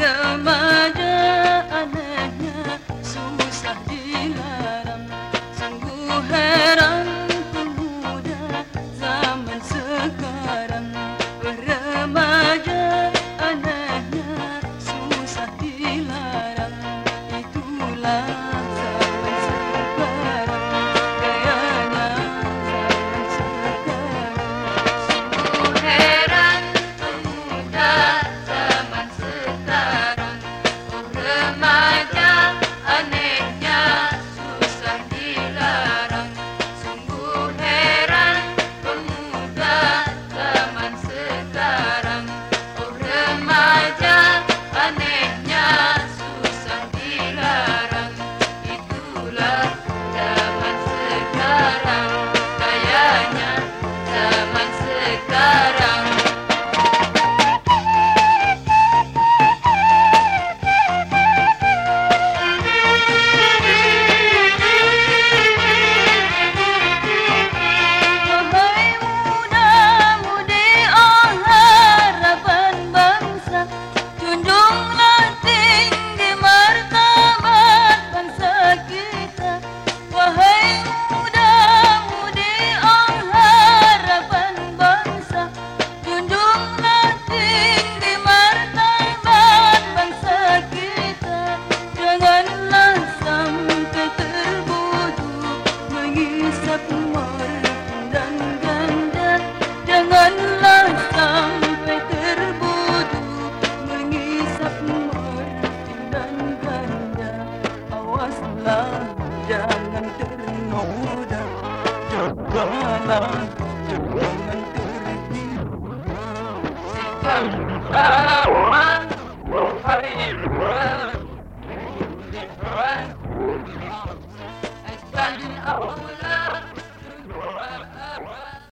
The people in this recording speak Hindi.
Ramadan Jogoda, Jogona, Jogona, Jogona, Jogona,